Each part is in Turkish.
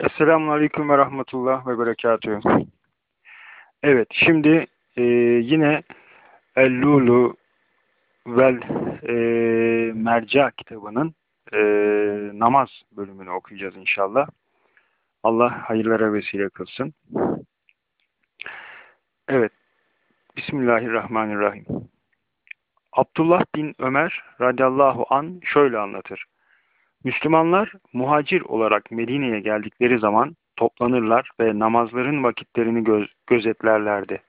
Esselamun Aleyküm ve Rahmetullah ve Berekatühü. Evet, şimdi e, yine El-Lulu vel e, Merca kitabının e, namaz bölümünü okuyacağız inşallah. Allah hayırlara vesile kılsın. Evet, Bismillahirrahmanirrahim. Abdullah bin Ömer radıyallahu an şöyle anlatır. Müslümanlar muhacir olarak Medine'ye geldikleri zaman toplanırlar ve namazların vakitlerini göz gözetlerlerdi.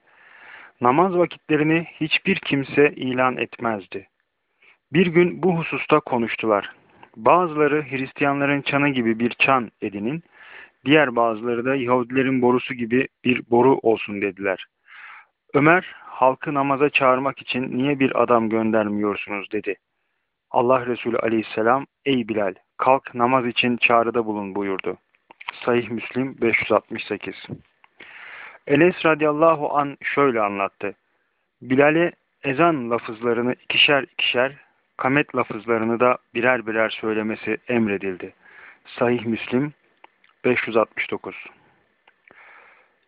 Namaz vakitlerini hiçbir kimse ilan etmezdi. Bir gün bu hususta konuştular. Bazıları Hristiyanların çanı gibi bir çan edinin, diğer bazıları da Yahudilerin borusu gibi bir boru olsun dediler. Ömer, halkı namaza çağırmak için niye bir adam göndermiyorsunuz dedi. Allah Resulü aleyhisselam, ey Bilal, kalk namaz için çağrıda bulun buyurdu. Sahih Müslim 568 Enes radıyallahu an şöyle anlattı. Bilal'e ezan lafızlarını ikişer ikişer, kamet lafızlarını da birer birer söylemesi emredildi. Sahih Müslim 569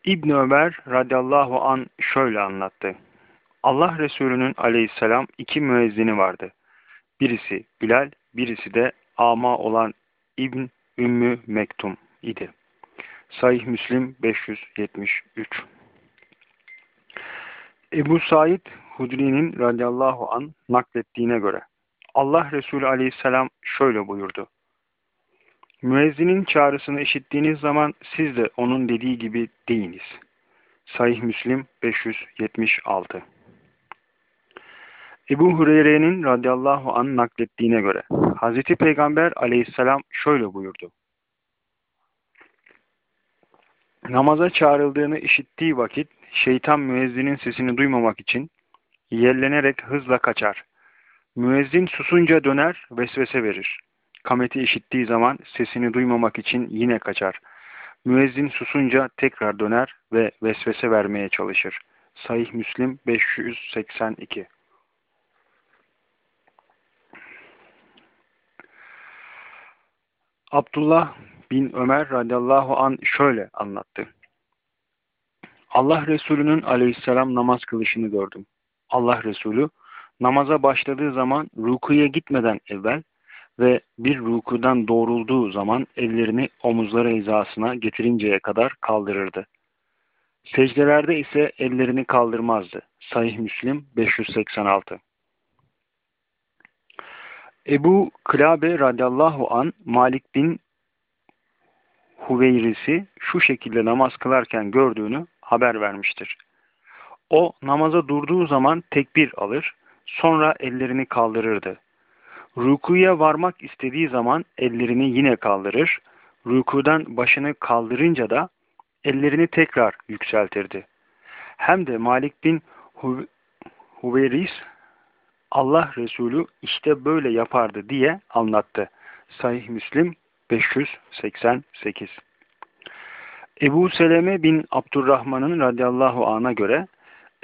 İbn Ömer radıyallahu an şöyle anlattı. Allah Resulü'nün aleyhisselam iki müezzini vardı. Birisi Bilal, birisi de ama olan İbn Ümmü Mektum idi. Sahih Müslim 573 Ebu Said Hudri'nin radıyallahu an naklettiğine göre Allah Resulü aleyhisselam şöyle buyurdu. Müezzinin çağrısını işittiğiniz zaman siz de onun dediği gibi deyiniz. Sahih Müslim 576 Ebu Hureyre'nin radıyallahu an naklettiğine göre Hazreti Peygamber aleyhisselam şöyle buyurdu. Namaza çağrıldığını işittiği vakit şeytan müezzinin sesini duymamak için yerlenerek hızla kaçar. Müezzin susunca döner, vesvese verir. Kameti işittiği zaman sesini duymamak için yine kaçar. Müezzin susunca tekrar döner ve vesvese vermeye çalışır. Sahih Müslim 582 Abdullah bin Ömer radıyallahu an şöyle anlattı. Allah Resulü'nün aleyhisselam namaz kılışını gördüm. Allah Resulü namaza başladığı zaman rukuya gitmeden evvel ve bir rukudan doğrulduğu zaman ellerini omuzları hizasına getirinceye kadar kaldırırdı. Secdelerde ise ellerini kaldırmazdı. Sahih Müslim 586 Ebu Klabe radıyallahu an Malik bin Huveyris'i şu şekilde namaz kılarken gördüğünü haber vermiştir. O namaza durduğu zaman tekbir alır, sonra ellerini kaldırırdı. Rukuya varmak istediği zaman ellerini yine kaldırır, rukudan başını kaldırınca da ellerini tekrar yükseltirdi. Hem de Malik bin Huveyris Allah Resulü işte böyle yapardı diye anlattı. Sahih Müslim 588 Ebu Seleme bin Abdurrahman'ın radıyallahu an'a göre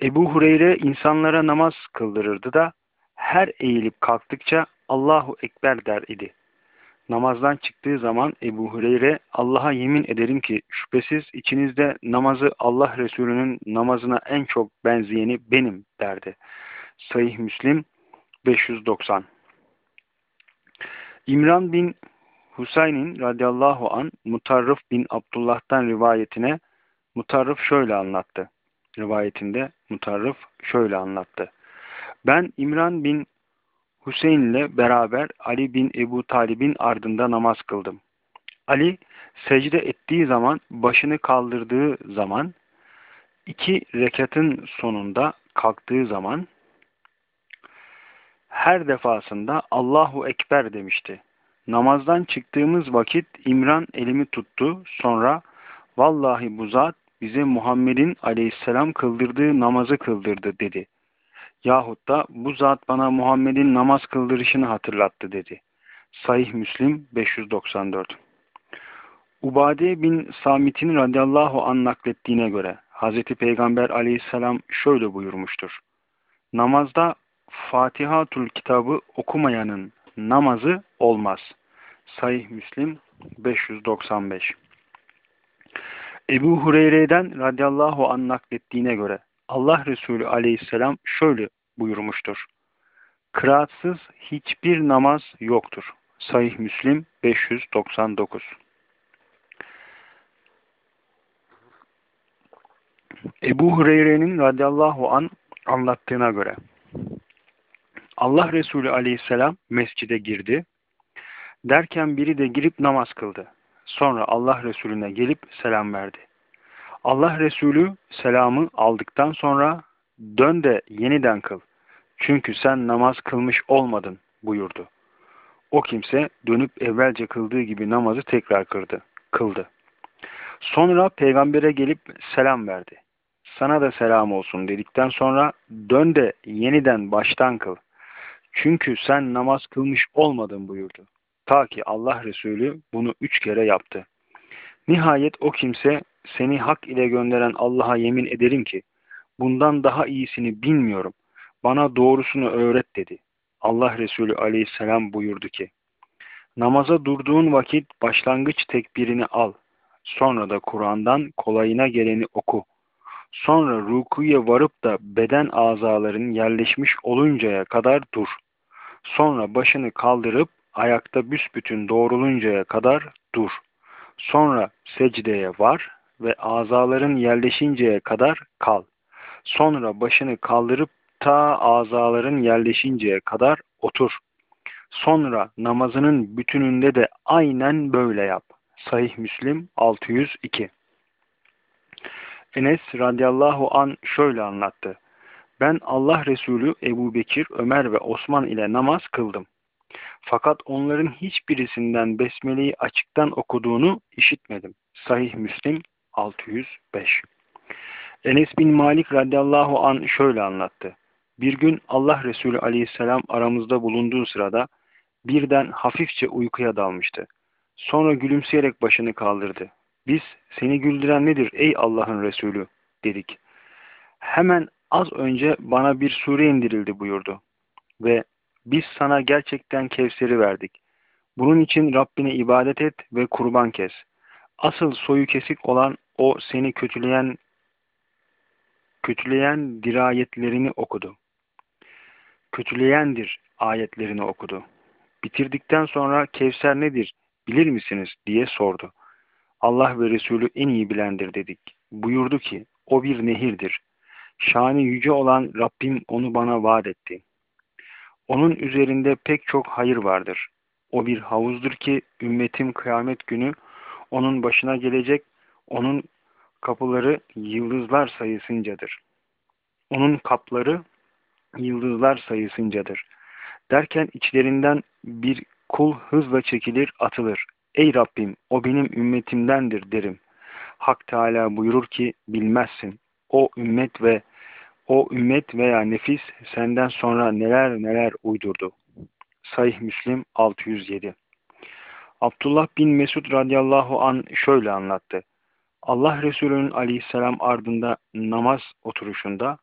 Ebu Hureyre insanlara namaz kıldırırdı da her eğilip kalktıkça Allahu Ekber der idi. Namazdan çıktığı zaman Ebu Hureyre Allah'a yemin ederim ki şüphesiz içinizde namazı Allah Resulü'nün namazına en çok benzeyeni benim derdi. Sahih Müslim 590 İmran bin Hüseyin'in radıyallahu an Mutarrif bin Abdullah'tan rivayetine Mutarrif şöyle anlattı. Rivayetinde Mutarrif şöyle anlattı. Ben İmran bin Hüseyin ile beraber Ali bin Ebu Talib'in ardında namaz kıldım. Ali secde ettiği zaman başını kaldırdığı zaman iki rekatın sonunda kalktığı zaman her defasında Allahu Ekber demişti. Namazdan çıktığımız vakit İmran elimi tuttu. Sonra vallahi bu zat bize Muhammed'in aleyhisselam kıldırdığı namazı kıldırdı dedi. Yahut da bu zat bana Muhammed'in namaz kıldırışını hatırlattı dedi. Sahih Müslim 594 Ubade bin Samit'in radıyallahu an naklettiğine göre Hz. Peygamber aleyhisselam şöyle buyurmuştur. Namazda Fatihatul kitabı okumayanın namazı olmaz. Sahih Müslim 595 Ebu Hureyre'den radıyallahu anh naklettiğine göre Allah Resulü aleyhisselam şöyle buyurmuştur. Kıraatsız hiçbir namaz yoktur. Sahih Müslim 599 Ebu Hureyre'nin radıyallahu an anlattığına göre Allah Resulü aleyhisselam mescide girdi. Derken biri de girip namaz kıldı. Sonra Allah Resulüne gelip selam verdi. Allah Resulü selamı aldıktan sonra dön de yeniden kıl. Çünkü sen namaz kılmış olmadın buyurdu. O kimse dönüp evvelce kıldığı gibi namazı tekrar kırdı, kıldı. Sonra peygambere gelip selam verdi. Sana da selam olsun dedikten sonra dön de yeniden baştan kıl. Çünkü sen namaz kılmış olmadın buyurdu. Ta ki Allah Resulü bunu üç kere yaptı. Nihayet o kimse seni hak ile gönderen Allah'a yemin ederim ki bundan daha iyisini bilmiyorum. Bana doğrusunu öğret dedi. Allah Resulü aleyhisselam buyurdu ki Namaza durduğun vakit başlangıç tekbirini al. Sonra da Kur'an'dan kolayına geleni oku. Sonra rukuya varıp da beden azaların yerleşmiş oluncaya kadar dur. Sonra başını kaldırıp ayakta büsbütün doğruluncaya kadar dur. Sonra secdeye var ve azaların yerleşinceye kadar kal. Sonra başını kaldırıp ta azaların yerleşinceye kadar otur. Sonra namazının bütününde de aynen böyle yap. Sahih Müslim 602 Enes radıyallahu an şöyle anlattı. Ben Allah Resulü Ebu Bekir, Ömer ve Osman ile namaz kıldım. Fakat onların hiçbirisinden Besmele'yi açıktan okuduğunu işitmedim. Sahih Müslim 605 Enes bin Malik radıyallahu an şöyle anlattı. Bir gün Allah Resulü aleyhisselam aramızda bulunduğu sırada birden hafifçe uykuya dalmıştı. Sonra gülümseyerek başını kaldırdı. Biz seni güldüren nedir ey Allah'ın Resulü dedik. Hemen az önce bana bir sure indirildi buyurdu. Ve biz sana gerçekten Kevser'i verdik. Bunun için Rabbine ibadet et ve kurban kes. Asıl soyu kesik olan o seni kötüleyen kötüleyen dirayetlerini okudu. Kötüleyendir ayetlerini okudu. Bitirdikten sonra Kevser nedir bilir misiniz diye sordu. Allah ve Resulü en iyi bilendir dedik. Buyurdu ki o bir nehirdir. Şani yüce olan Rabbim onu bana vaat etti. Onun üzerinde pek çok hayır vardır. O bir havuzdur ki ümmetim kıyamet günü onun başına gelecek, onun kapıları yıldızlar sayısıncadır. Onun kapları yıldızlar sayısıncadır. Derken içlerinden bir kul hızla çekilir, atılır. Ey Rabbim o benim ümmetimdendir derim. Hak Teala buyurur ki bilmezsin. O ümmet ve o ümmet veya nefis senden sonra neler neler uydurdu. Sahih Müslim 607 Abdullah bin Mesud radıyallahu an şöyle anlattı. Allah Resulü'nün aleyhisselam ardında namaz oturuşunda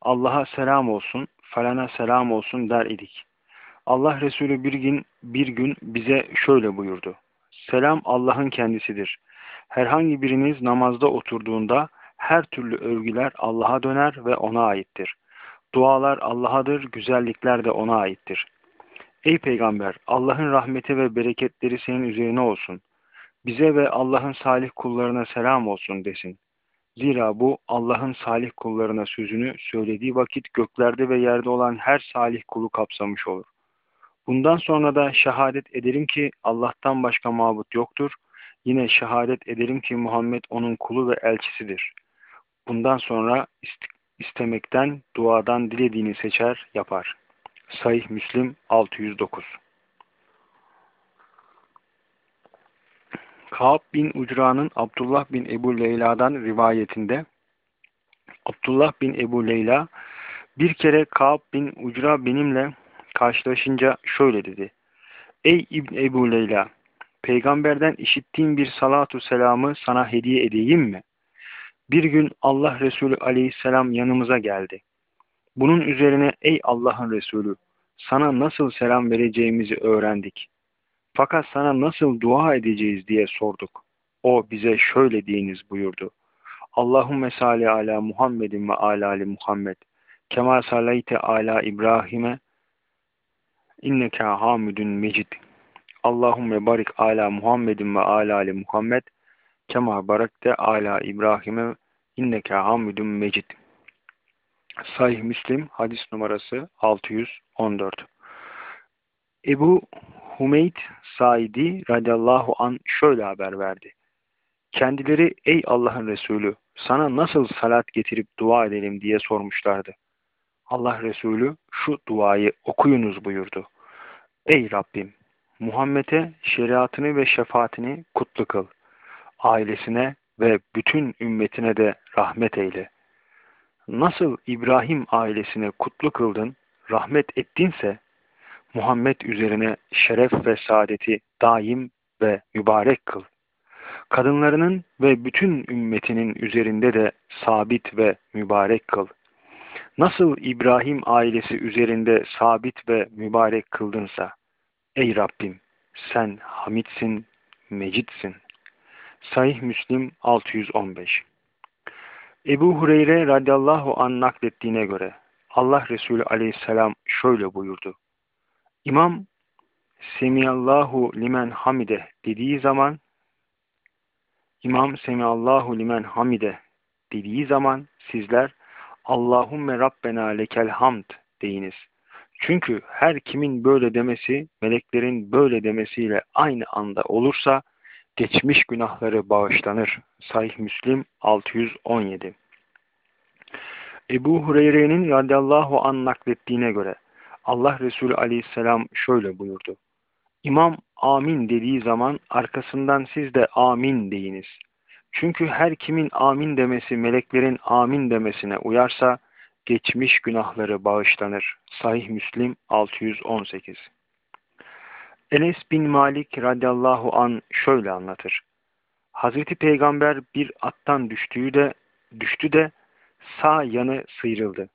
Allah'a selam olsun, falana selam olsun der idik. Allah Resulü bir gün, bir gün bize şöyle buyurdu. Selam Allah'ın kendisidir. Herhangi biriniz namazda oturduğunda her türlü övgüler Allah'a döner ve ona aittir. Dualar Allah'adır, güzellikler de ona aittir. Ey peygamber, Allah'ın rahmeti ve bereketleri senin üzerine olsun. Bize ve Allah'ın salih kullarına selam olsun desin. Zira bu Allah'ın salih kullarına sözünü söylediği vakit göklerde ve yerde olan her salih kulu kapsamış olur. Bundan sonra da şehadet ederim ki Allah'tan başka mabut yoktur. Yine şehadet ederim ki Muhammed onun kulu ve elçisidir. Bundan sonra istemekten, duadan dilediğini seçer, yapar. Sahih Müslim 609 Kaab bin Ucra'nın Abdullah bin Ebu Leyla'dan rivayetinde Abdullah bin Ebu Leyla bir kere Kaab bin Ucra benimle karşılaşınca şöyle dedi. Ey İbn Ebu Leyla, peygamberden işittiğim bir salatu selamı sana hediye edeyim mi? Bir gün Allah Resulü aleyhisselam yanımıza geldi. Bunun üzerine ey Allah'ın Resulü, sana nasıl selam vereceğimizi öğrendik. Fakat sana nasıl dua edeceğiz diye sorduk. o bize şöyle deyiniz buyurdu. Allahümme salli ala Muhammedin ve ala ali Muhammed. Kema sallayte ala İbrahim'e inneke hamidun mecid. Allahümme barik ala Muhammedin ve ala ali Muhammed. Kema barakte ala İbrahim'e inneke hamidun mecid. Sahih Müslim hadis numarası 614. Ebu Humeyd Saidi radıyallahu an şöyle haber verdi. Kendileri ey Allah'ın Resulü sana nasıl salat getirip dua edelim diye sormuşlardı. Allah Resulü şu duayı okuyunuz buyurdu. Ey Rabbim Muhammed'e şeriatını ve şefaatini kutlu kıl. Ailesine ve bütün ümmetine de rahmet eyle. Nasıl İbrahim ailesine kutlu kıldın, rahmet ettinse Muhammed üzerine şeref ve saadeti daim ve mübarek kıl. Kadınlarının ve bütün ümmetinin üzerinde de sabit ve mübarek kıl. Nasıl İbrahim ailesi üzerinde sabit ve mübarek kıldınsa, ey Rabbim sen Hamitsin, Mecitsin. Sahih Müslim 615 Ebu Hureyre radıyallahu an naklettiğine göre Allah Resulü aleyhisselam şöyle buyurdu. İmam Semiyallahu limen hamide dediği zaman İmam Semiyallahu limen hamide dediği zaman sizler Allahumme Rabbena lekel hamd deyiniz. Çünkü her kimin böyle demesi meleklerin böyle demesiyle aynı anda olursa geçmiş günahları bağışlanır. Sahih Müslim 617 Ebu Hureyre'nin radıyallahu an naklettiğine göre Allah Resulü aleyhisselam şöyle buyurdu. İmam amin dediği zaman arkasından siz de amin deyiniz. Çünkü her kimin amin demesi meleklerin amin demesine uyarsa geçmiş günahları bağışlanır. Sahih Müslim 618 Enes bin Malik radıyallahu an şöyle anlatır. Hazreti Peygamber bir attan düştüğü de düştü de sağ yanı sıyrıldı.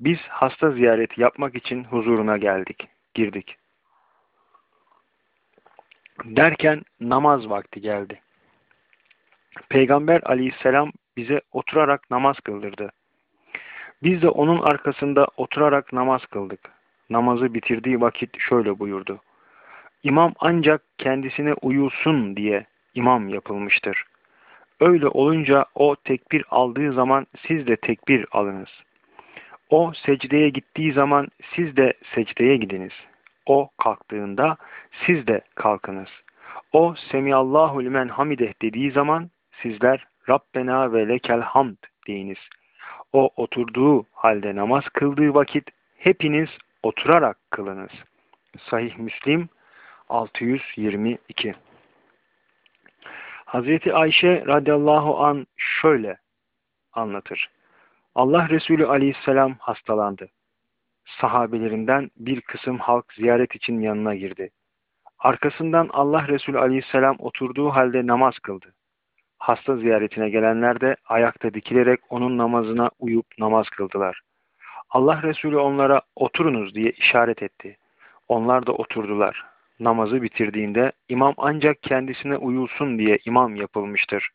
Biz hasta ziyareti yapmak için huzuruna geldik, girdik. Derken namaz vakti geldi. Peygamber aleyhisselam bize oturarak namaz kıldırdı. Biz de onun arkasında oturarak namaz kıldık. Namazı bitirdiği vakit şöyle buyurdu. İmam ancak kendisine uyulsun diye imam yapılmıştır. Öyle olunca o tekbir aldığı zaman siz de tekbir alınız. O secdeye gittiği zaman siz de secdeye gidiniz. O kalktığında siz de kalkınız. O Semiyallahu limen hamideh dediği zaman sizler Rabbena ve lekel hamd deyiniz. O oturduğu halde namaz kıldığı vakit hepiniz oturarak kılınız. Sahih Müslim 622 Hazreti Ayşe radıyallahu an şöyle anlatır. Allah Resulü aleyhisselam hastalandı. Sahabelerinden bir kısım halk ziyaret için yanına girdi. Arkasından Allah Resulü aleyhisselam oturduğu halde namaz kıldı. Hasta ziyaretine gelenler de ayakta dikilerek onun namazına uyup namaz kıldılar. Allah Resulü onlara oturunuz diye işaret etti. Onlar da oturdular. Namazı bitirdiğinde imam ancak kendisine uyulsun diye imam yapılmıştır.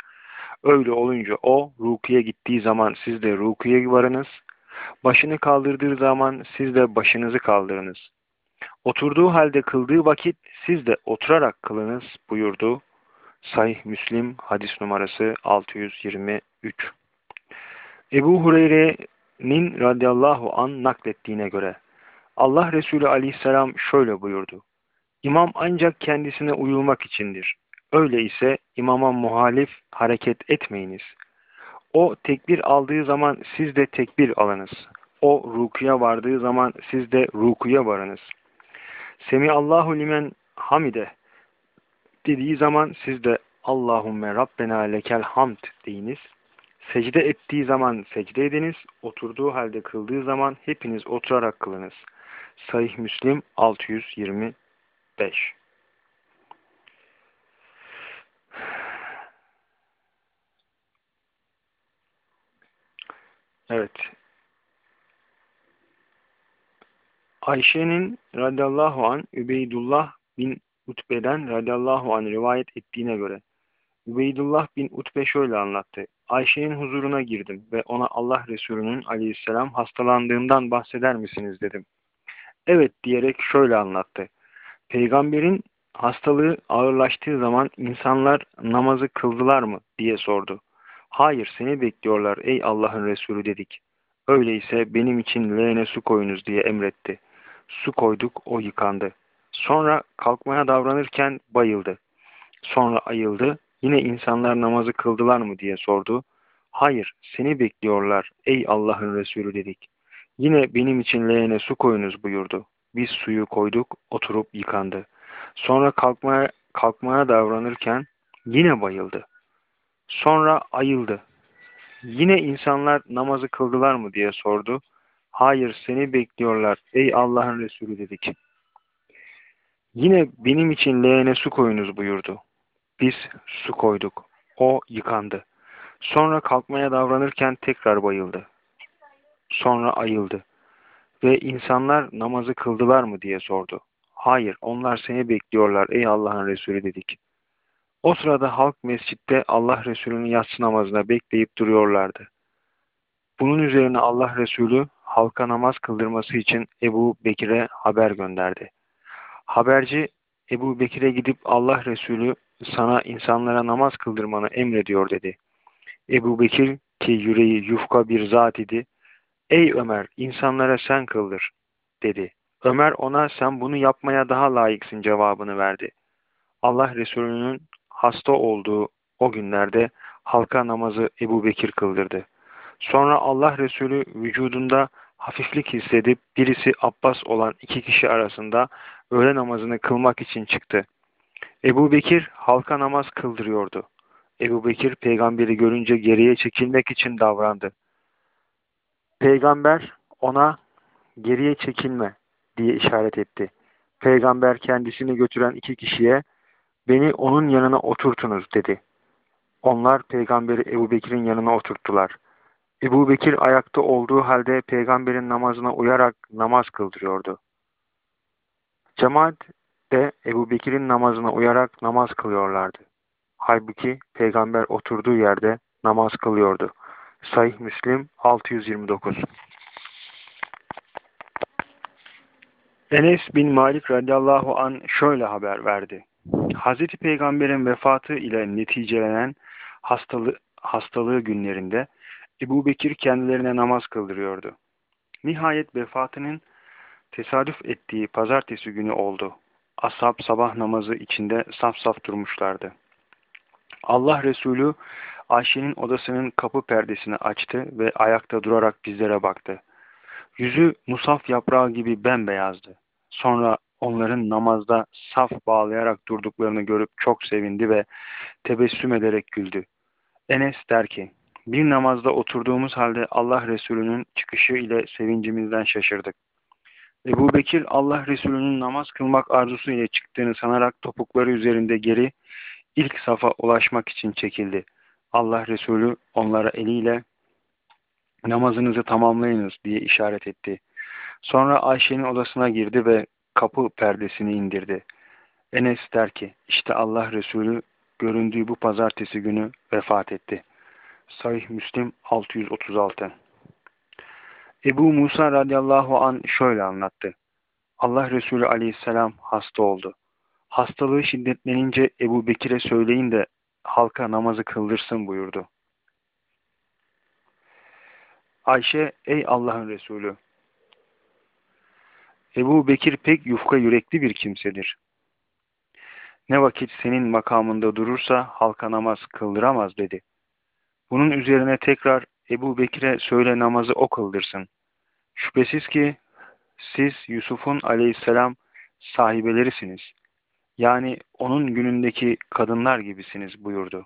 Öyle olunca o rukiye gittiği zaman siz de rukiye varınız. Başını kaldırdığı zaman siz de başınızı kaldırınız. Oturduğu halde kıldığı vakit siz de oturarak kılınız buyurdu. Sahih Müslim hadis numarası 623. Ebu Hureyre'nin radıyallahu an naklettiğine göre Allah Resulü aleyhisselam şöyle buyurdu. İmam ancak kendisine uyulmak içindir. Öyleyse imama muhalif hareket etmeyiniz. O tekbir aldığı zaman siz de tekbir alınız. O rukuya vardığı zaman siz de rukuya varınız. Semi Allahu limen hamide dediği zaman siz de Allahümme Rabbena lekel hamd deyiniz. Secde ettiği zaman secde ediniz. Oturduğu halde kıldığı zaman hepiniz oturarak kılınız. Sahih Müslim 625 Evet. Ayşe'nin radıyallahu an Übeydullah bin Utbe'den radıyallahu an rivayet ettiğine göre Übeydullah bin Utbe şöyle anlattı. Ayşe'nin huzuruna girdim ve ona Allah Resulü'nün aleyhisselam hastalandığından bahseder misiniz dedim. Evet diyerek şöyle anlattı. Peygamberin hastalığı ağırlaştığı zaman insanlar namazı kıldılar mı diye sordu. Hayır seni bekliyorlar ey Allah'ın Resulü dedik. Öyleyse benim için leğene su koyunuz diye emretti. Su koyduk o yıkandı. Sonra kalkmaya davranırken bayıldı. Sonra ayıldı. Yine insanlar namazı kıldılar mı diye sordu. Hayır seni bekliyorlar ey Allah'ın Resulü dedik. Yine benim için leğene su koyunuz buyurdu. Biz suyu koyduk oturup yıkandı. Sonra kalkmaya, kalkmaya davranırken yine bayıldı. Sonra ayıldı. Yine insanlar namazı kıldılar mı diye sordu. Hayır seni bekliyorlar ey Allah'ın Resulü dedik. Yine benim için leğene su koyunuz buyurdu. Biz su koyduk. O yıkandı. Sonra kalkmaya davranırken tekrar bayıldı. Sonra ayıldı. Ve insanlar namazı kıldılar mı diye sordu. Hayır onlar seni bekliyorlar ey Allah'ın Resulü dedik. O sırada halk mescitte Allah Resulü'nün yatsı namazına bekleyip duruyorlardı. Bunun üzerine Allah Resulü halka namaz kıldırması için Ebu Bekir'e haber gönderdi. Haberci Ebu Bekir'e gidip Allah Resulü sana insanlara namaz kıldırmanı emrediyor dedi. Ebu Bekir ki yüreği yufka bir zat idi. Ey Ömer insanlara sen kıldır dedi. Ömer ona sen bunu yapmaya daha layıksın cevabını verdi. Allah Resulü'nün hasta olduğu o günlerde halka namazı Ebu Bekir kıldırdı. Sonra Allah Resulü vücudunda hafiflik hissedip birisi Abbas olan iki kişi arasında öğle namazını kılmak için çıktı. Ebu Bekir halka namaz kıldırıyordu. Ebu Bekir peygamberi görünce geriye çekilmek için davrandı. Peygamber ona geriye çekilme diye işaret etti. Peygamber kendisini götüren iki kişiye beni onun yanına oturtunuz dedi. Onlar peygamberi Ebu Bekir'in yanına oturttular. Ebu Bekir ayakta olduğu halde peygamberin namazına uyarak namaz kıldırıyordu. Cemaat de Ebu Bekir'in namazına uyarak namaz kılıyorlardı. Halbuki peygamber oturduğu yerde namaz kılıyordu. Sahih Müslim 629 Enes bin Malik radıyallahu an şöyle haber verdi. Hazreti Peygamber'in vefatı ile neticelenen hastalığı, hastalığı günlerinde Ebu Bekir kendilerine namaz kıldırıyordu. Nihayet vefatının tesadüf ettiği pazartesi günü oldu. Ashab sabah namazı içinde saf saf durmuşlardı. Allah Resulü Ayşe'nin odasının kapı perdesini açtı ve ayakta durarak bizlere baktı. Yüzü musaf yaprağı gibi bembeyazdı. Sonra onların namazda saf bağlayarak durduklarını görüp çok sevindi ve tebessüm ederek güldü. Enes der ki, bir namazda oturduğumuz halde Allah Resulü'nün çıkışı ile sevincimizden şaşırdık. Ebu Bekir Allah Resulü'nün namaz kılmak arzusu ile çıktığını sanarak topukları üzerinde geri ilk safa ulaşmak için çekildi. Allah Resulü onlara eliyle namazınızı tamamlayınız diye işaret etti. Sonra Ayşe'nin odasına girdi ve kapı perdesini indirdi. Enes der ki, işte Allah Resulü göründüğü bu pazartesi günü vefat etti. Sahih Müslim 636 Ebu Musa radıyallahu an şöyle anlattı. Allah Resulü aleyhisselam hasta oldu. Hastalığı şiddetlenince Ebu Bekir'e söyleyin de halka namazı kıldırsın buyurdu. Ayşe, ey Allah'ın Resulü, Ebu Bekir pek yufka yürekli bir kimsedir. Ne vakit senin makamında durursa halka namaz kıldıramaz dedi. Bunun üzerine tekrar Ebu Bekir'e söyle namazı o kıldırsın. Şüphesiz ki siz Yusuf'un aleyhisselam sahibelerisiniz. Yani onun günündeki kadınlar gibisiniz buyurdu.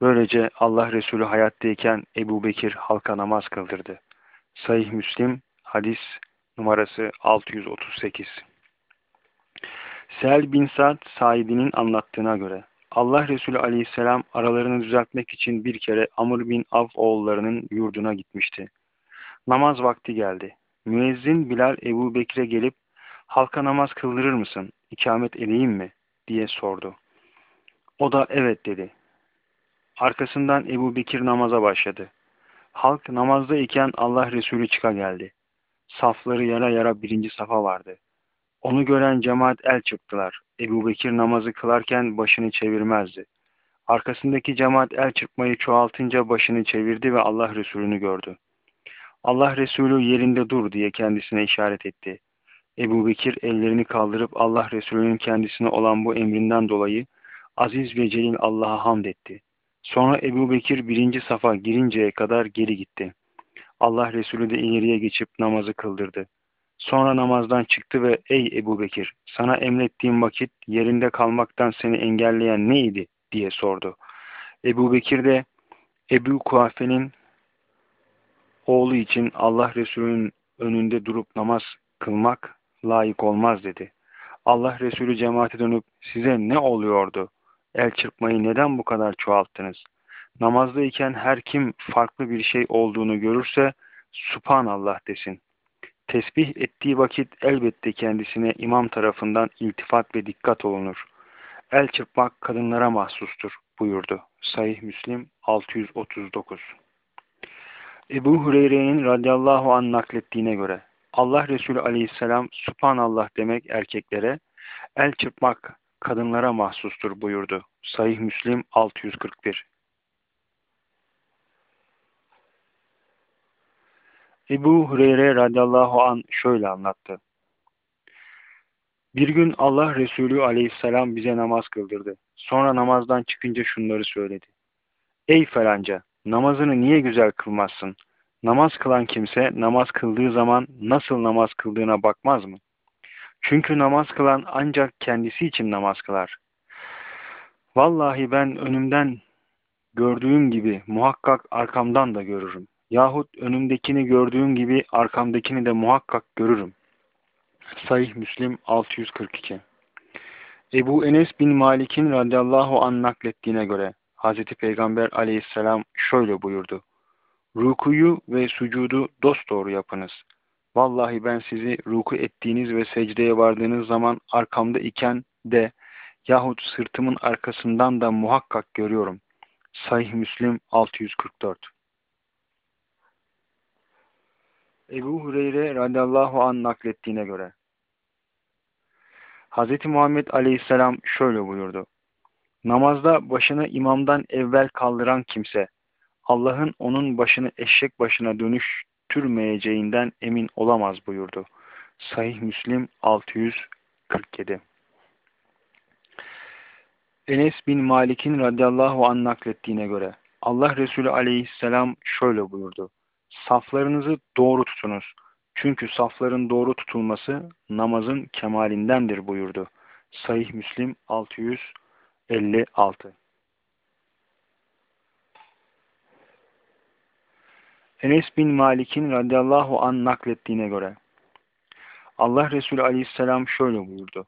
Böylece Allah Resulü hayattayken Ebu Bekir halka namaz kıldırdı. Sahih Müslim hadis numarası 638 Sel bin Sa'd sahibinin anlattığına göre Allah Resulü aleyhisselam aralarını düzeltmek için bir kere Amr bin Av oğullarının yurduna gitmişti. Namaz vakti geldi. Müezzin Bilal Ebu Bekir'e gelip halka namaz kıldırır mısın, ikamet edeyim mi diye sordu. O da evet dedi. Arkasından Ebu Bekir namaza başladı. Halk namazda iken Allah Resulü çıka geldi. Safları yara yara birinci safa vardı. Onu gören cemaat el çırptılar. Ebu Bekir namazı kılarken başını çevirmezdi. Arkasındaki cemaat el çırpmayı çoğaltınca başını çevirdi ve Allah Resulü'nü gördü. Allah Resulü yerinde dur diye kendisine işaret etti. Ebu Bekir ellerini kaldırıp Allah Resulü'nün kendisine olan bu emrinden dolayı aziz ve celil Allah'a hamd etti. Sonra Ebu Bekir birinci safa girinceye kadar geri gitti. Allah Resulü de ileriye geçip namazı kıldırdı. Sonra namazdan çıktı ve ey Ebu Bekir sana emrettiğim vakit yerinde kalmaktan seni engelleyen neydi diye sordu. Ebu Bekir de Ebu Kuafe'nin oğlu için Allah Resulü'nün önünde durup namaz kılmak layık olmaz dedi. Allah Resulü cemaate dönüp size ne oluyordu? El çırpmayı neden bu kadar çoğalttınız? Namazdayken her kim farklı bir şey olduğunu görürse Subhanallah desin. Tesbih ettiği vakit elbette kendisine imam tarafından iltifat ve dikkat olunur. El çırpmak kadınlara mahsustur buyurdu. Sahih Müslim 639 Ebu Hureyre'nin radıyallahu an naklettiğine göre Allah Resulü aleyhisselam Subhanallah demek erkeklere, el çırpmak kadınlara mahsustur buyurdu. Sahih Müslim 641 Ebu Hureyre radıyallahu an şöyle anlattı. Bir gün Allah Resulü aleyhisselam bize namaz kıldırdı. Sonra namazdan çıkınca şunları söyledi. Ey falanca namazını niye güzel kılmazsın? Namaz kılan kimse namaz kıldığı zaman nasıl namaz kıldığına bakmaz mı? Çünkü namaz kılan ancak kendisi için namaz kılar. Vallahi ben önümden gördüğüm gibi muhakkak arkamdan da görürüm. Yahut önümdekini gördüğüm gibi arkamdakini de muhakkak görürüm. Sahih Müslim 642 Ebu Enes bin Malik'in radıyallahu an naklettiğine göre Hazreti Peygamber aleyhisselam şöyle buyurdu. Rukuyu ve sucudu dosdoğru yapınız. Vallahi ben sizi ruku ettiğiniz ve secdeye vardığınız zaman arkamda iken de yahut sırtımın arkasından da muhakkak görüyorum. Sahih Müslim 644 Ebu Hureyre radıyallahu an naklettiğine göre Hz. Muhammed aleyhisselam şöyle buyurdu. Namazda başını imamdan evvel kaldıran kimse Allah'ın onun başını eşek başına dönüştürmeyeceğinden emin olamaz buyurdu. Sahih Müslim 647 Enes bin Malik'in radıyallahu anh naklettiğine göre Allah Resulü aleyhisselam şöyle buyurdu. Saflarınızı doğru tutunuz. Çünkü safların doğru tutulması namazın kemalindendir buyurdu. Sahih Müslim 656 Enes bin Malik'in radıyallahu an naklettiğine göre Allah Resulü aleyhisselam şöyle buyurdu.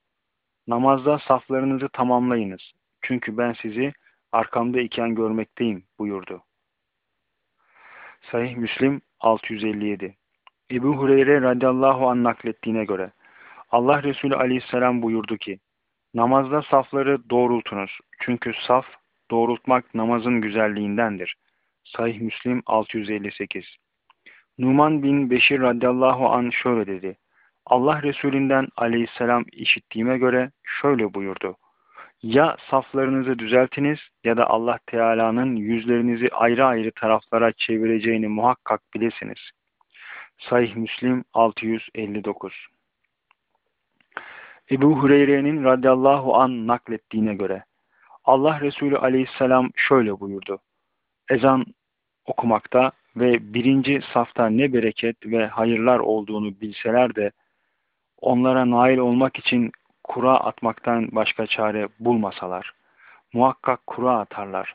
Namazda saflarınızı tamamlayınız. Çünkü ben sizi arkamda iken görmekteyim buyurdu. Sahih Müslim 657 Ebu Hureyre radıyallahu an naklettiğine göre Allah Resulü aleyhisselam buyurdu ki namazda safları doğrultunuz. Çünkü saf doğrultmak namazın güzelliğindendir. Sahih Müslim 658 Numan bin Beşir radıyallahu an şöyle dedi. Allah Resulünden aleyhisselam işittiğime göre şöyle buyurdu. Ya saflarınızı düzeltiniz ya da Allah Teala'nın yüzlerinizi ayrı ayrı taraflara çevireceğini muhakkak bilesiniz. Sahih Müslim 659 Ebu Hureyre'nin radıyallahu an naklettiğine göre Allah Resulü aleyhisselam şöyle buyurdu ezan okumakta ve birinci safta ne bereket ve hayırlar olduğunu bilseler de onlara nail olmak için kura atmaktan başka çare bulmasalar. Muhakkak kura atarlar.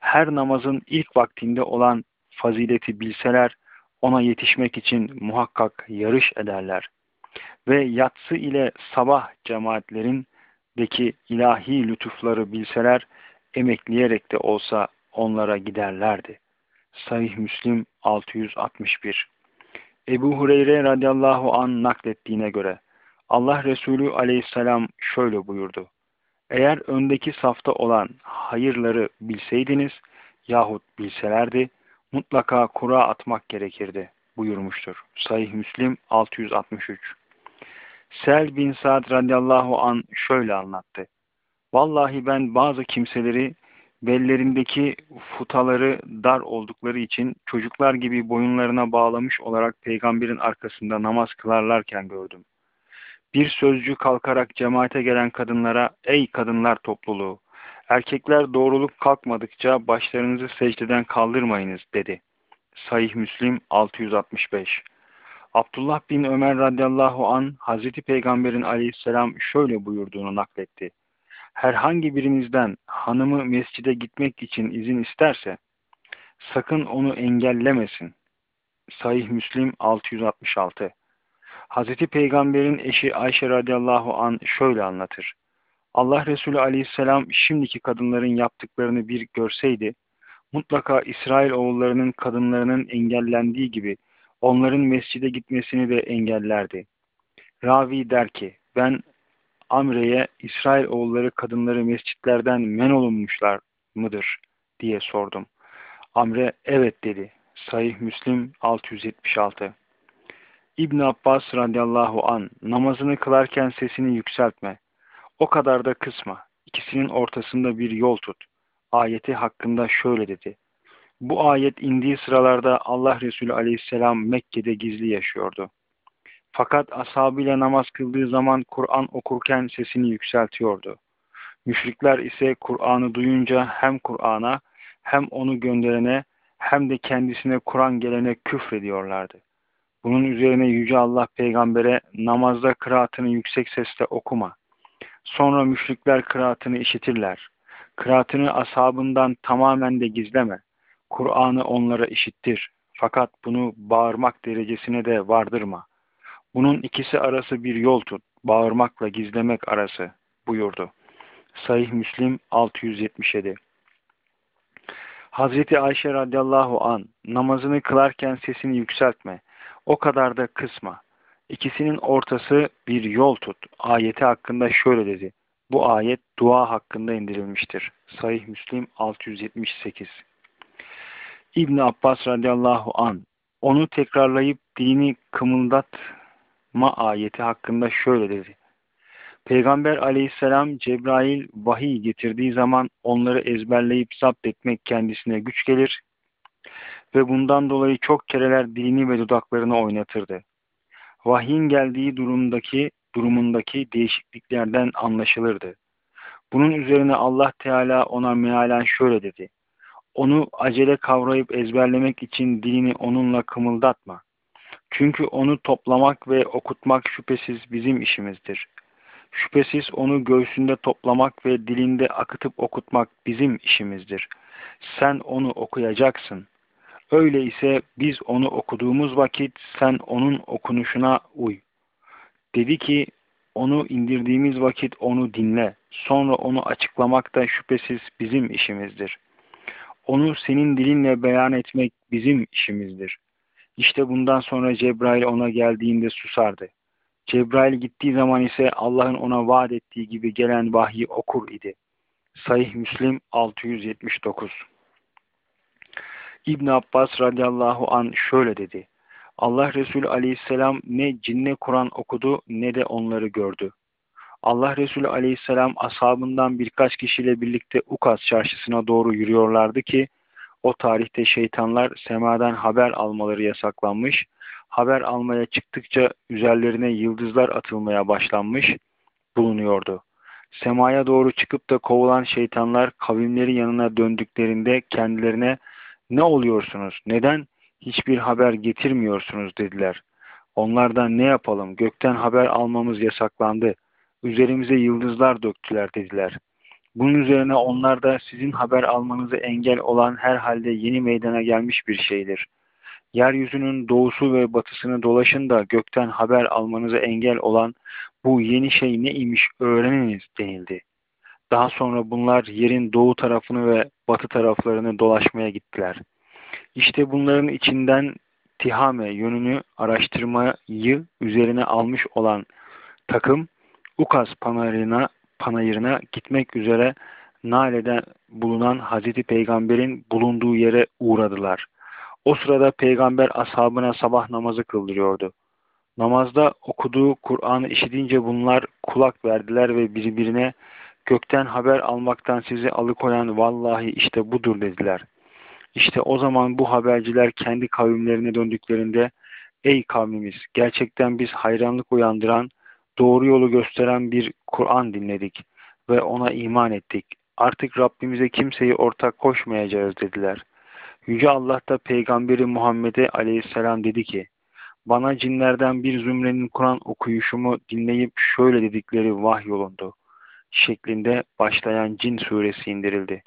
Her namazın ilk vaktinde olan fazileti bilseler ona yetişmek için muhakkak yarış ederler. Ve yatsı ile sabah cemaatlerindeki ilahi lütufları bilseler emekleyerek de olsa onlara giderlerdi. Sahih Müslim 661 Ebu Hureyre radıyallahu an naklettiğine göre Allah Resulü aleyhisselam şöyle buyurdu. Eğer öndeki safta olan hayırları bilseydiniz, yahut bilselerdi mutlaka kura atmak gerekirdi buyurmuştur. Sahih Müslim 663 Sel bin Sa'd radıyallahu an şöyle anlattı. Vallahi ben bazı kimseleri bellerindeki futaları dar oldukları için çocuklar gibi boyunlarına bağlamış olarak peygamberin arkasında namaz kılarlarken gördüm. Bir sözcü kalkarak cemaate gelen kadınlara ey kadınlar topluluğu erkekler doğruluk kalkmadıkça başlarınızı secdeden kaldırmayınız dedi. Sahih Müslim 665 Abdullah bin Ömer radıyallahu an Hazreti Peygamber'in aleyhisselam şöyle buyurduğunu nakletti. Herhangi birinizden hanımı mescide gitmek için izin isterse sakın onu engellemesin. Sahih Müslim 666 Hazreti Peygamber'in eşi Ayşe radıyallahu an şöyle anlatır. Allah Resulü aleyhisselam şimdiki kadınların yaptıklarını bir görseydi, mutlaka İsrail oğullarının kadınlarının engellendiği gibi onların mescide gitmesini de engellerdi. Ravi der ki, ben Amre'ye İsrail oğulları kadınları mescitlerden men olunmuşlar mıdır diye sordum. Amre evet dedi. Sahih Müslim 676 İbn Abbas radıyallahu an namazını kılarken sesini yükseltme. O kadar da kısma. İkisinin ortasında bir yol tut. Ayeti hakkında şöyle dedi. Bu ayet indiği sıralarda Allah Resulü aleyhisselam Mekke'de gizli yaşıyordu. Fakat ashabıyla namaz kıldığı zaman Kur'an okurken sesini yükseltiyordu. Müşrikler ise Kur'an'ı duyunca hem Kur'an'a hem onu gönderene hem de kendisine Kur'an gelene küfrediyorlardı. Bunun üzerine Yüce Allah peygambere namazda kıraatını yüksek sesle okuma. Sonra müşrikler kıraatını işitirler. Kıraatını ashabından tamamen de gizleme. Kur'an'ı onlara işittir. Fakat bunu bağırmak derecesine de vardırma. Bunun ikisi arası bir yol tut. Bağırmakla gizlemek arası buyurdu. Sahih Müslim 677 Hazreti Ayşe radıyallahu an namazını kılarken sesini yükseltme. O kadar da kısma. İkisinin ortası bir yol tut. Ayeti hakkında şöyle dedi. Bu ayet dua hakkında indirilmiştir. Sahih Müslim 678 İbn Abbas radıyallahu an onu tekrarlayıp dini kımıldatma ayeti hakkında şöyle dedi. Peygamber aleyhisselam Cebrail vahiy getirdiği zaman onları ezberleyip zapt etmek kendisine güç gelir ve bundan dolayı çok kereler dilini ve dudaklarını oynatırdı. Vahyin geldiği durumdaki durumundaki değişikliklerden anlaşılırdı. Bunun üzerine Allah Teala ona mealen şöyle dedi. Onu acele kavrayıp ezberlemek için dilini onunla kımıldatma. Çünkü onu toplamak ve okutmak şüphesiz bizim işimizdir. Şüphesiz onu göğsünde toplamak ve dilinde akıtıp okutmak bizim işimizdir. Sen onu okuyacaksın. Öyle ise biz onu okuduğumuz vakit sen onun okunuşuna uy. Dedi ki onu indirdiğimiz vakit onu dinle. Sonra onu açıklamak da şüphesiz bizim işimizdir. Onu senin dilinle beyan etmek bizim işimizdir. İşte bundan sonra Cebrail ona geldiğinde susardı. Cebrail gittiği zaman ise Allah'ın ona vaat ettiği gibi gelen vahyi okur idi. Sahih Müslim 679 İbn Abbas radıyallahu an şöyle dedi. Allah Resulü aleyhisselam ne cinne Kur'an okudu ne de onları gördü. Allah Resulü aleyhisselam ashabından birkaç kişiyle birlikte Ukaz çarşısına doğru yürüyorlardı ki o tarihte şeytanlar semadan haber almaları yasaklanmış, haber almaya çıktıkça üzerlerine yıldızlar atılmaya başlanmış bulunuyordu. Semaya doğru çıkıp da kovulan şeytanlar kavimleri yanına döndüklerinde kendilerine ne oluyorsunuz, neden hiçbir haber getirmiyorsunuz dediler. Onlardan ne yapalım, gökten haber almamız yasaklandı, üzerimize yıldızlar döktüler dediler. Bunun üzerine onlar da sizin haber almanızı engel olan herhalde yeni meydana gelmiş bir şeydir. Yeryüzünün doğusu ve batısını dolaşın da gökten haber almanızı engel olan bu yeni şey ne imiş öğreniniz denildi. Daha sonra bunlar yerin doğu tarafını ve batı taraflarını dolaşmaya gittiler. İşte bunların içinden Tihame yönünü araştırmayı üzerine almış olan takım Ukaz panayırına, panayırına gitmek üzere Nale'de bulunan Hazreti Peygamber'in bulunduğu yere uğradılar. O sırada Peygamber ashabına sabah namazı kıldırıyordu. Namazda okuduğu Kur'an'ı işitince bunlar kulak verdiler ve birbirine gökten haber almaktan sizi alıkoyan vallahi işte budur dediler. İşte o zaman bu haberciler kendi kavimlerine döndüklerinde ey kavmimiz gerçekten biz hayranlık uyandıran, doğru yolu gösteren bir Kur'an dinledik ve ona iman ettik. Artık Rabbimize kimseyi ortak koşmayacağız dediler. Yüce Allah da Peygamberi Muhammed'e aleyhisselam dedi ki, bana cinlerden bir zümrenin Kur'an okuyuşumu dinleyip şöyle dedikleri vahyolundu şeklinde başlayan Cin suresi indirildi.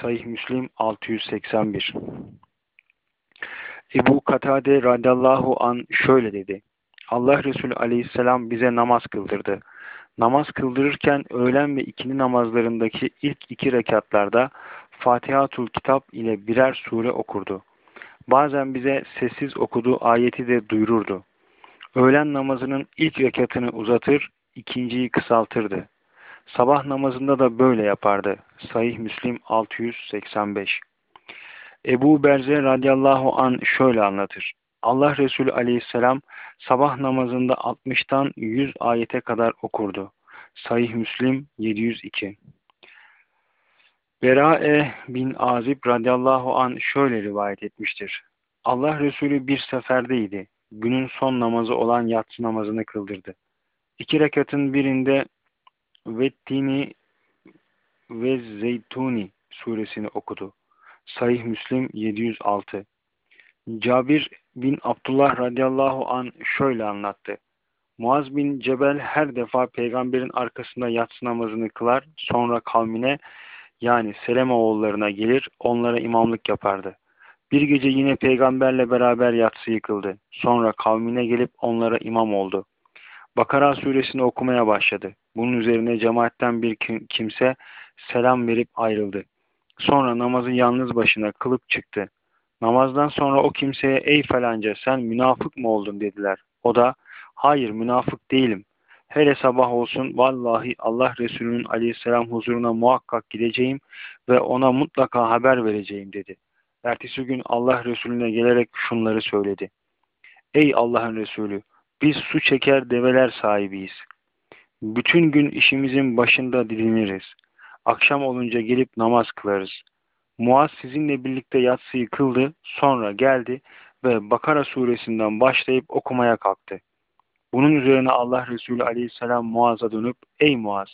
Sahih Müslim 681 Ebu Katade radallahu an şöyle dedi. Allah Resulü aleyhisselam bize namaz kıldırdı. Namaz kıldırırken öğlen ve ikindi namazlarındaki ilk iki rekatlarda Fatihatul Kitap ile birer sure okurdu. Bazen bize sessiz okuduğu ayeti de duyururdu. Öğlen namazının ilk rekatını uzatır, ikinciyi kısaltırdı. Sabah namazında da böyle yapardı. Sahih Müslim 685 Ebu Berze radıyallahu an şöyle anlatır. Allah Resulü aleyhisselam sabah namazında 60'tan 100 ayete kadar okurdu. Sahih Müslim 702 Bera'e bin Azib radıyallahu an şöyle rivayet etmiştir. Allah Resulü bir seferdeydi. Günün son namazı olan yatsı namazını kıldırdı. İki rekatın birinde Vettini ve Zeytuni suresini okudu. Sahih Müslim 706 Cabir bin Abdullah radıyallahu an şöyle anlattı. Muaz bin Cebel her defa peygamberin arkasında yatsı namazını kılar, sonra kavmine yani Seleme oğullarına gelir, onlara imamlık yapardı. Bir gece yine peygamberle beraber yatsıyı kıldı. Sonra kavmine gelip onlara imam oldu. Bakara suresini okumaya başladı. Bunun üzerine cemaatten bir kimse selam verip ayrıldı. Sonra namazı yalnız başına kılıp çıktı. Namazdan sonra o kimseye ey falanca sen münafık mı oldun dediler. O da hayır münafık değilim. Hele sabah olsun vallahi Allah Resulü'nün aleyhisselam huzuruna muhakkak gideceğim ve ona mutlaka haber vereceğim dedi. Ertesi gün Allah Resulüne gelerek şunları söyledi. Ey Allah'ın Resulü biz su çeker develer sahibiyiz. Bütün gün işimizin başında diliniriz. Akşam olunca gelip namaz kılarız. Muaz sizinle birlikte yatsıyı kıldı, sonra geldi ve Bakara suresinden başlayıp okumaya kalktı. Bunun üzerine Allah Resulü aleyhisselam Muaz'a dönüp, Ey Muaz,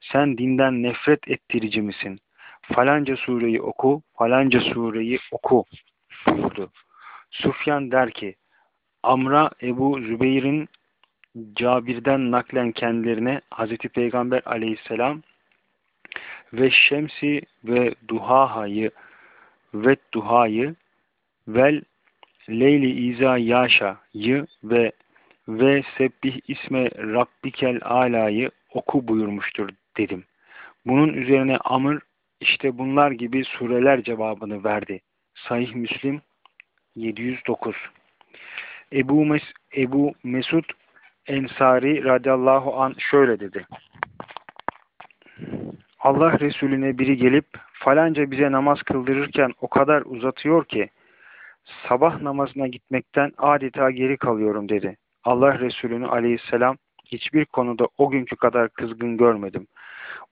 sen dinden nefret ettirici misin? Falanca sureyi oku, falanca sureyi oku buyurdu. Sufyan der ki, Amra Ebu Zübeyir'in Cabir'den naklen kendilerine Hazreti Peygamber aleyhisselam ve Şemsi ve Duhaha'yı ve Duha'yı vel Leyli İza Yaşa'yı ve ve Sebbih isme Rabbikel Ala'yı oku buyurmuştur dedim. Bunun üzerine Amr işte bunlar gibi sureler cevabını verdi. Sahih Müslim 709 Ebu, Mes Ebu Mesud Ensari radıyallahu an şöyle dedi. Allah Resulüne biri gelip falanca bize namaz kıldırırken o kadar uzatıyor ki sabah namazına gitmekten adeta geri kalıyorum dedi. Allah Resulü'nü aleyhisselam hiçbir konuda o günkü kadar kızgın görmedim.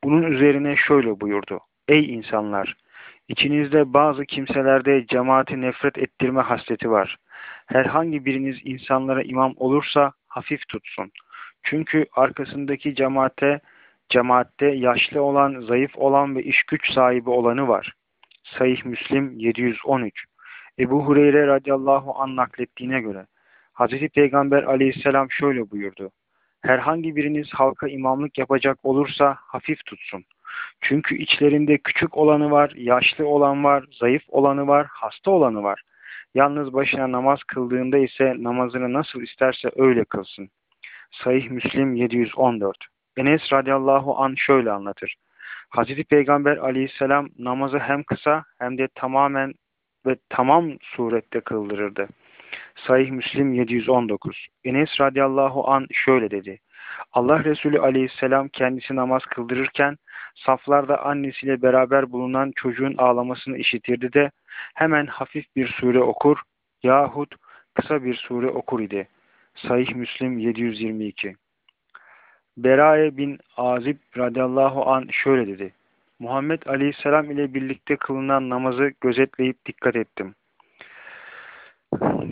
Bunun üzerine şöyle buyurdu. Ey insanlar! İçinizde bazı kimselerde cemaati nefret ettirme hasreti var. Herhangi biriniz insanlara imam olursa hafif tutsun. Çünkü arkasındaki cemaate, cemaatte yaşlı olan, zayıf olan ve iş güç sahibi olanı var. Sayih Müslim 713 Ebu Hureyre radıyallahu an naklettiğine göre Hazreti Peygamber aleyhisselam şöyle buyurdu. Herhangi biriniz halka imamlık yapacak olursa hafif tutsun. Çünkü içlerinde küçük olanı var, yaşlı olan var, zayıf olanı var, hasta olanı var. Yalnız başına namaz kıldığında ise namazını nasıl isterse öyle kılsın. Sahih Müslim 714 Enes radıyallahu an şöyle anlatır. Hazreti Peygamber aleyhisselam namazı hem kısa hem de tamamen ve tamam surette kıldırırdı. Sahih Müslim 719 Enes radıyallahu an şöyle dedi. Allah Resulü aleyhisselam kendisi namaz kıldırırken saflarda annesiyle beraber bulunan çocuğun ağlamasını işitirdi de hemen hafif bir sure okur yahut kısa bir sure okur idi. Sahih Müslim 722 Beraye bin Azib radıyallahu an şöyle dedi. Muhammed aleyhisselam ile birlikte kılınan namazı gözetleyip dikkat ettim.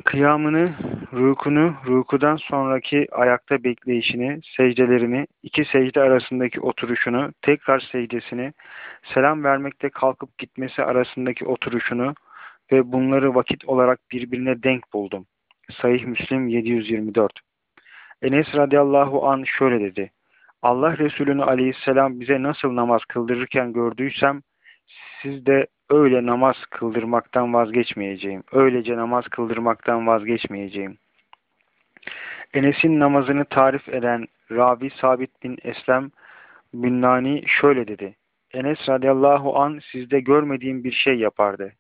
Kıyamını, rükunu, rükudan sonraki ayakta bekleyişini, secdelerini, iki secde arasındaki oturuşunu, tekrar secdesini, selam vermekte kalkıp gitmesi arasındaki oturuşunu ve bunları vakit olarak birbirine denk buldum. Sahih Müslim 724 Enes radıyallahu an şöyle dedi. Allah Resulü'nü aleyhisselam bize nasıl namaz kıldırırken gördüysem siz de öyle namaz kıldırmaktan vazgeçmeyeceğim. Öylece namaz kıldırmaktan vazgeçmeyeceğim. Enes'in namazını tarif eden Ravi Sabit bin Eslem Bünnani şöyle dedi. Enes radıyallahu an sizde görmediğim bir şey yapardı.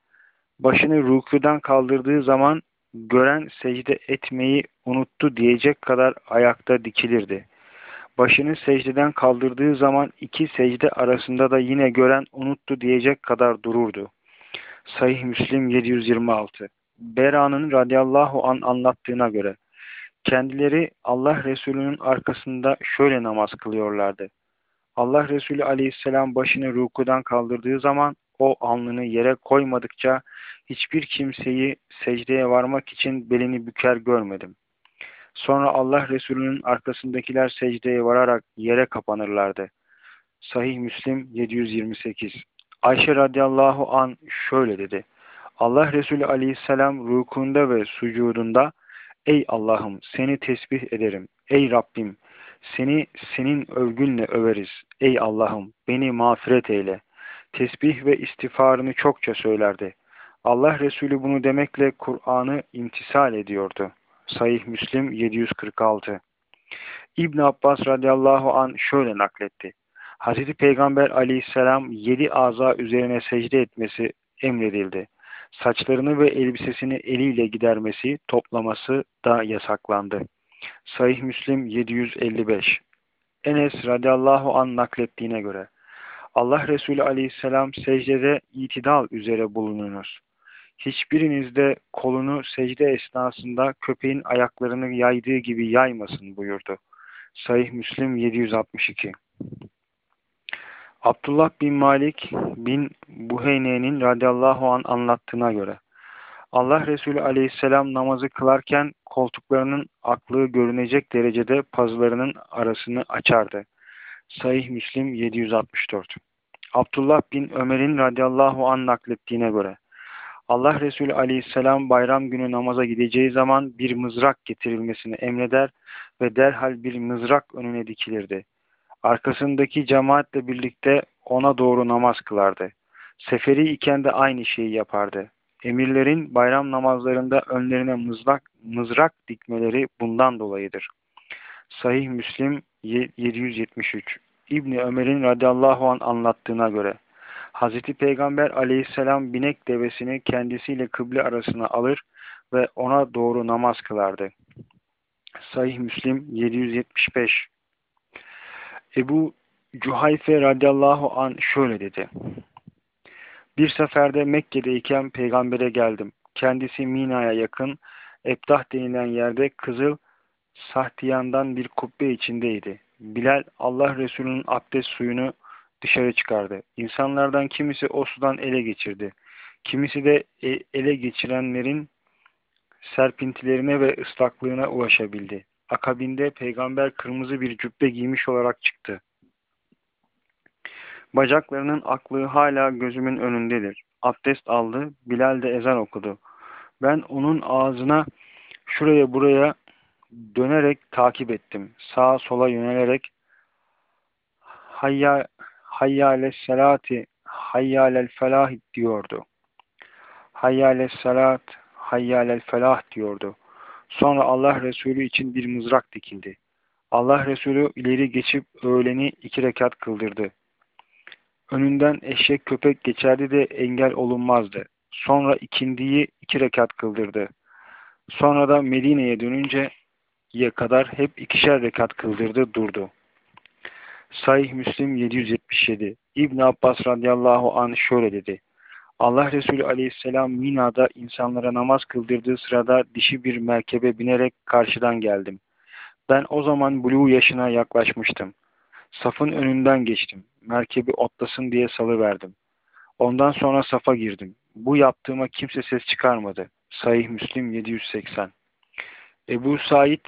Başını rükudan kaldırdığı zaman gören secde etmeyi unuttu diyecek kadar ayakta dikilirdi. Başını secdeden kaldırdığı zaman iki secde arasında da yine gören unuttu diyecek kadar dururdu. Sahih Müslim 726 Bera'nın radıyallahu an anlattığına göre kendileri Allah Resulü'nün arkasında şöyle namaz kılıyorlardı. Allah Resulü aleyhisselam başını rukudan kaldırdığı zaman o alnını yere koymadıkça hiçbir kimseyi secdeye varmak için belini büker görmedim. Sonra Allah Resulü'nün arkasındakiler secdeye vararak yere kapanırlardı. Sahih Müslim 728 Ayşe radıyallahu an şöyle dedi. Allah Resulü aleyhisselam rukunda ve sucudunda Ey Allah'ım seni tesbih ederim. Ey Rabbim seni senin övgünle överiz. Ey Allah'ım beni mağfiret eyle. Tesbih ve istiğfarını çokça söylerdi. Allah Resulü bunu demekle Kur'an'ı imtisal ediyordu. Sahih Müslim 746 İbn Abbas radıyallahu an şöyle nakletti. Hazreti Peygamber aleyhisselam yedi aza üzerine secde etmesi emredildi. Saçlarını ve elbisesini eliyle gidermesi, toplaması da yasaklandı. Sahih Müslim 755 Enes radıyallahu an naklettiğine göre Allah Resulü aleyhisselam secdede itidal üzere bulununuz hiçbiriniz de kolunu secde esnasında köpeğin ayaklarını yaydığı gibi yaymasın buyurdu. Sahih Müslim 762 Abdullah bin Malik bin Buheyne'nin radıyallahu an anlattığına göre Allah Resulü aleyhisselam namazı kılarken koltuklarının aklığı görünecek derecede pazılarının arasını açardı. Sahih Müslim 764 Abdullah bin Ömer'in radıyallahu an naklettiğine göre Allah Resulü aleyhisselam bayram günü namaza gideceği zaman bir mızrak getirilmesini emreder ve derhal bir mızrak önüne dikilirdi. Arkasındaki cemaatle birlikte ona doğru namaz kılardı. Seferi iken de aynı şeyi yapardı. Emirlerin bayram namazlarında önlerine mızrak, mızrak dikmeleri bundan dolayıdır. Sahih Müslim 773 İbni Ömer'in radıyallahu an anlattığına göre Hazreti Peygamber aleyhisselam binek devesini kendisiyle kıble arasına alır ve ona doğru namaz kılardı. Sahih Müslim 775 Ebu Cuhayfe radıyallahu an şöyle dedi. Bir seferde Mekke'deyken peygambere geldim. Kendisi Mina'ya yakın Ebdah denilen yerde kızıl sahtiyandan bir kubbe içindeydi. Bilal Allah Resulü'nün abdest suyunu dışarı çıkardı. İnsanlardan kimisi o sudan ele geçirdi. Kimisi de e, ele geçirenlerin serpintilerine ve ıslaklığına ulaşabildi. Akabinde peygamber kırmızı bir cübbe giymiş olarak çıktı. Bacaklarının aklığı hala gözümün önündedir. Abdest aldı, Bilal de ezan okudu. Ben onun ağzına şuraya buraya dönerek takip ettim. Sağa sola yönelerek hayya hayyâles salati hayyâlel felah diyordu. Hayyâles salat hayyâlel felah diyordu. Sonra Allah Resulü için bir mızrak dikildi. Allah Resulü ileri geçip öğleni iki rekat kıldırdı. Önünden eşek köpek geçerdi de engel olunmazdı. Sonra ikindiyi iki rekat kıldırdı. Sonra da Medine'ye dönünce ye kadar hep ikişer rekat kıldırdı durdu. Sahih Müslim 777 İbn Abbas radıyallahu anh şöyle dedi. Allah Resulü aleyhisselam Mina'da insanlara namaz kıldırdığı sırada dişi bir merkebe binerek karşıdan geldim. Ben o zaman buluğ yaşına yaklaşmıştım. Safın önünden geçtim. Merkebi otlasın diye salıverdim. Ondan sonra safa girdim. Bu yaptığıma kimse ses çıkarmadı. Sahih Müslim 780 Ebu Said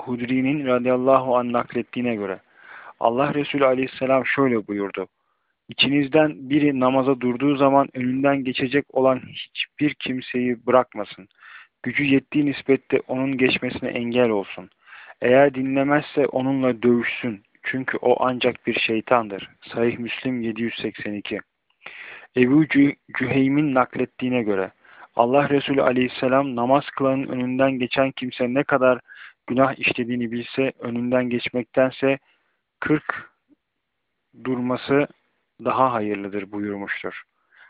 Hudri'nin radıyallahu anh naklettiğine göre Allah Resulü aleyhisselam şöyle buyurdu. İçinizden biri namaza durduğu zaman önünden geçecek olan hiçbir kimseyi bırakmasın. Gücü yettiği nispette onun geçmesine engel olsun. Eğer dinlemezse onunla dövüşsün. Çünkü o ancak bir şeytandır. Sahih Müslim 782 Ebu Cüheym'in naklettiğine göre Allah Resulü aleyhisselam namaz kılanın önünden geçen kimse ne kadar günah işlediğini bilse önünden geçmektense 40 durması daha hayırlıdır buyurmuştur.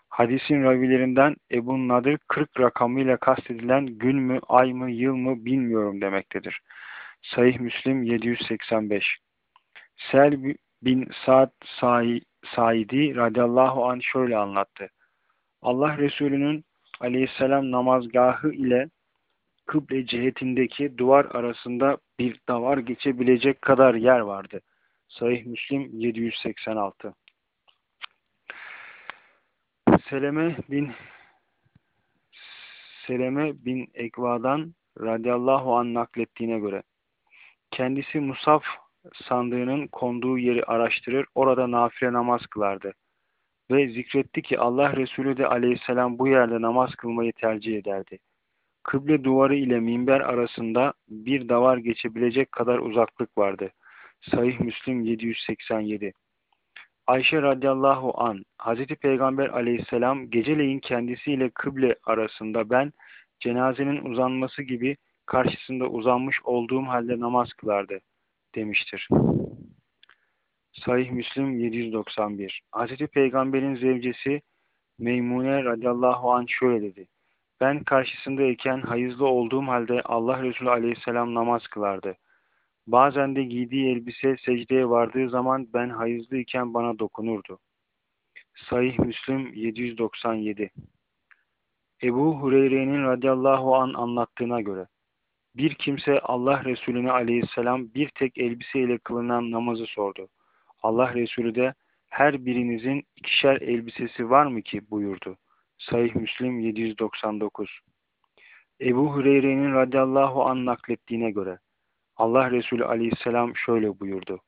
Hadisin ravilerinden Ebu Nadir 40 rakamıyla kastedilen gün mü, ay mı, yıl mı bilmiyorum demektedir. Sahih Müslim 785 Sel bin Sa'd Saidi radıyallahu anh şöyle anlattı. Allah Resulü'nün aleyhisselam namazgahı ile kıble cihetindeki duvar arasında bir davar geçebilecek kadar yer vardı. Sahih Müslim 786 Seleme bin Seleme bin Ekva'dan radıyallahu an naklettiğine göre kendisi Musaf sandığının konduğu yeri araştırır, orada nafile namaz kılardı. Ve zikretti ki Allah Resulü de aleyhisselam bu yerde namaz kılmayı tercih ederdi. Kıble duvarı ile minber arasında bir davar geçebilecek kadar uzaklık vardı. Sahih Müslim 787 Ayşe radıyallahu an Hazreti Peygamber aleyhisselam geceleyin kendisiyle kıble arasında ben cenazenin uzanması gibi karşısında uzanmış olduğum halde namaz kılardı demiştir. Sahih Müslim 791 Hazreti Peygamber'in zevcesi Meymune radıyallahu anh şöyle dedi. Ben karşısındayken hayızlı olduğum halde Allah Resulü aleyhisselam namaz kılardı. Bazen de giydiği elbise secdeye vardığı zaman ben hayızlıyken bana dokunurdu. Sahih Müslim 797 Ebu Hureyre'nin radıyallahu an anlattığına göre bir kimse Allah Resulüne aleyhisselam bir tek elbiseyle kılınan namazı sordu. Allah Resulü de her birinizin ikişer elbisesi var mı ki buyurdu. Sahih Müslim 799 Ebu Hureyre'nin radıyallahu an naklettiğine göre Allah Resulü aleyhisselam şöyle buyurdu.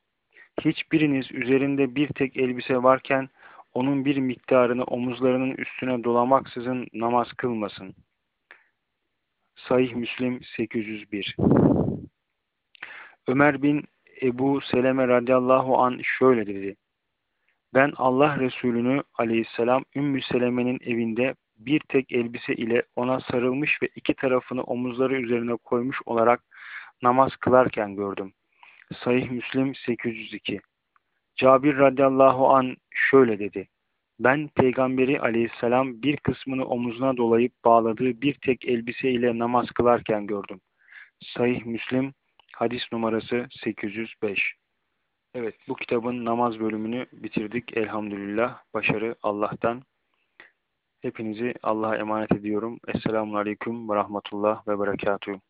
Hiçbiriniz üzerinde bir tek elbise varken onun bir miktarını omuzlarının üstüne dolamaksızın namaz kılmasın. Sahih Müslim 801 Ömer bin Ebu Seleme radıyallahu an şöyle dedi. Ben Allah Resulü'nü aleyhisselam Ümmü Seleme'nin evinde bir tek elbise ile ona sarılmış ve iki tarafını omuzları üzerine koymuş olarak namaz kılarken gördüm. Sahih Müslim 802 Cabir radıyallahu an şöyle dedi. Ben peygamberi aleyhisselam bir kısmını omuzuna dolayıp bağladığı bir tek elbise ile namaz kılarken gördüm. Sahih Müslim hadis numarası 805 Evet bu kitabın namaz bölümünü bitirdik elhamdülillah. Başarı Allah'tan. Hepinizi Allah'a emanet ediyorum. Esselamun Aleyküm ve Rahmetullah ve Berekatuhu.